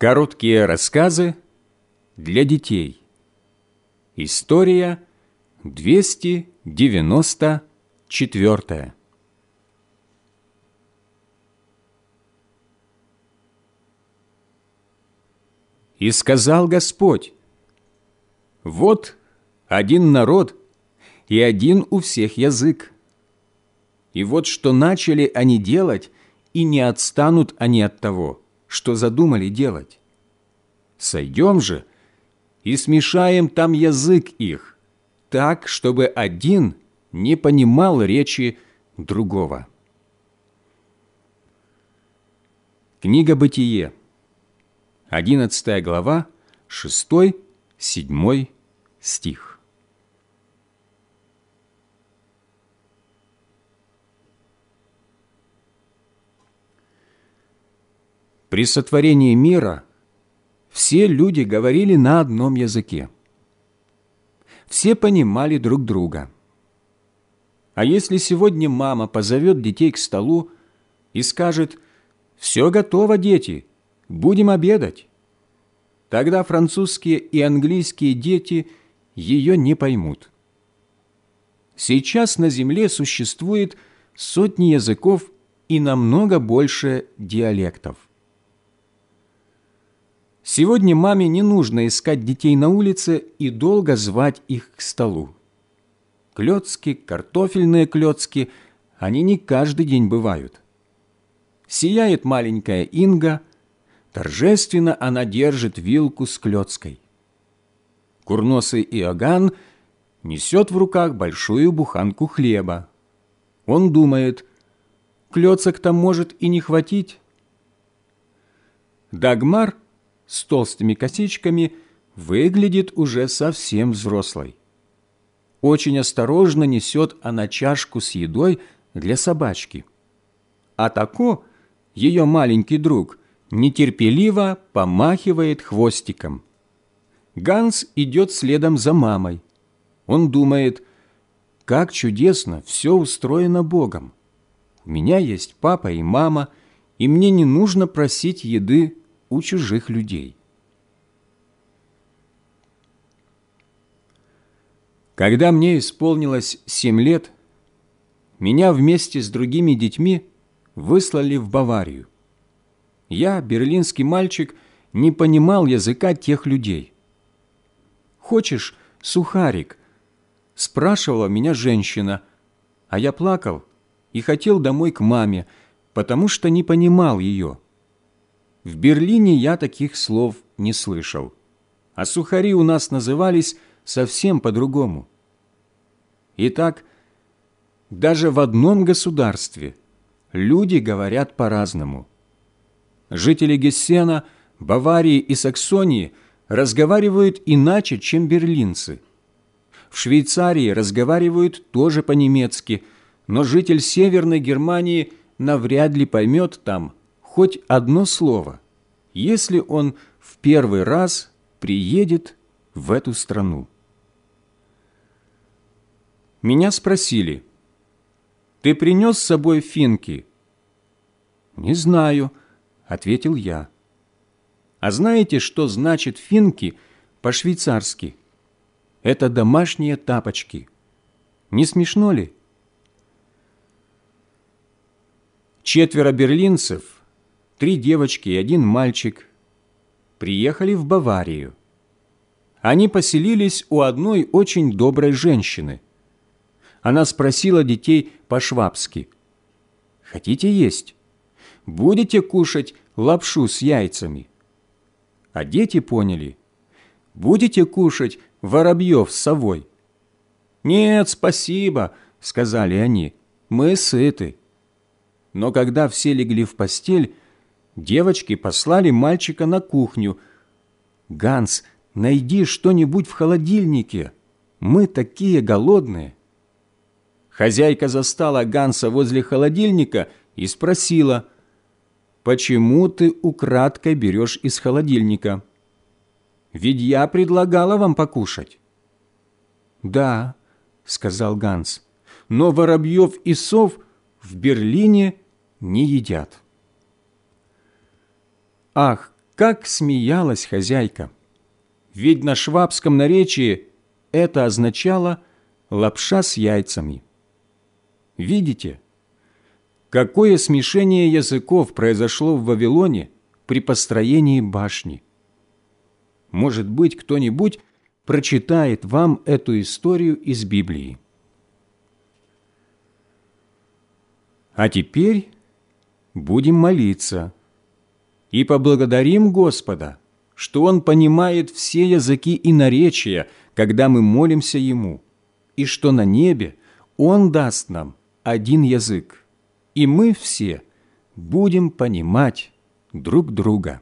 Короткие рассказы для детей. История 294. И сказал Господь, «Вот один народ и один у всех язык. И вот что начали они делать, и не отстанут они от того, что задумали делать. Сойдем же и смешаем там язык их, так, чтобы один не понимал речи другого. Книга Бытие, 11 глава, 6-7 стих. При сотворении мира все люди говорили на одном языке. Все понимали друг друга. А если сегодня мама позовет детей к столу и скажет «Все готово, дети, будем обедать», тогда французские и английские дети ее не поймут. Сейчас на Земле существует сотни языков и намного больше диалектов. Сегодня маме не нужно искать детей на улице и долго звать их к столу. Клёцки, картофельные клёцки, они не каждый день бывают. Сияет маленькая Инга, торжественно она держит вилку с клёцкой. Курносый Иоганн несет в руках большую буханку хлеба. Он думает, клёцок-то может и не хватить. Дагмар – с толстыми косичками выглядит уже совсем взрослой. Очень осторожно несет она чашку с едой для собачки. А Тако, ее маленький друг, нетерпеливо помахивает хвостиком. Ганс идет следом за мамой. Он думает, как чудесно все устроено Богом. У меня есть папа и мама, и мне не нужно просить еды у чужих людей. Когда мне исполнилось семь лет, меня вместе с другими детьми выслали в Баварию. Я, берлинский мальчик, не понимал языка тех людей. «Хочешь сухарик?» – спрашивала меня женщина, а я плакал и хотел домой к маме, потому что не понимал ее. В Берлине я таких слов не слышал, а сухари у нас назывались совсем по-другому. Итак, даже в одном государстве люди говорят по-разному. Жители Гессена, Баварии и Саксонии разговаривают иначе, чем берлинцы. В Швейцарии разговаривают тоже по-немецки, но житель Северной Германии навряд ли поймет там – хоть одно слово, если он в первый раз приедет в эту страну. Меня спросили, «Ты принес с собой финки?» «Не знаю», — ответил я. «А знаете, что значит финки по-швейцарски?» «Это домашние тапочки. Не смешно ли?» Четверо берлинцев — три девочки и один мальчик, приехали в Баварию. Они поселились у одной очень доброй женщины. Она спросила детей по-швабски. «Хотите есть? Будете кушать лапшу с яйцами?» А дети поняли. «Будете кушать воробьев с совой?» «Нет, спасибо», — сказали они, — «мы сыты». Но когда все легли в постель, девочки послали мальчика на кухню. «Ганс, найди что-нибудь в холодильнике. Мы такие голодные». Хозяйка застала Ганса возле холодильника и спросила, «Почему ты украдкой берешь из холодильника? Ведь я предлагала вам покушать». «Да», — сказал Ганс, «но воробьев и сов в Берлине не едят». Ах, Как смеялась хозяйка! Ведь на швабском наречии это означало «лапша с яйцами». Видите, какое смешение языков произошло в Вавилоне при построении башни? Может быть, кто-нибудь прочитает вам эту историю из Библии. А теперь будем молиться и поблагодарим Господа, что Он понимает все языки и наречия, когда мы молимся Ему, и что на небе Он даст нам один язык, и мы все будем понимать друг друга.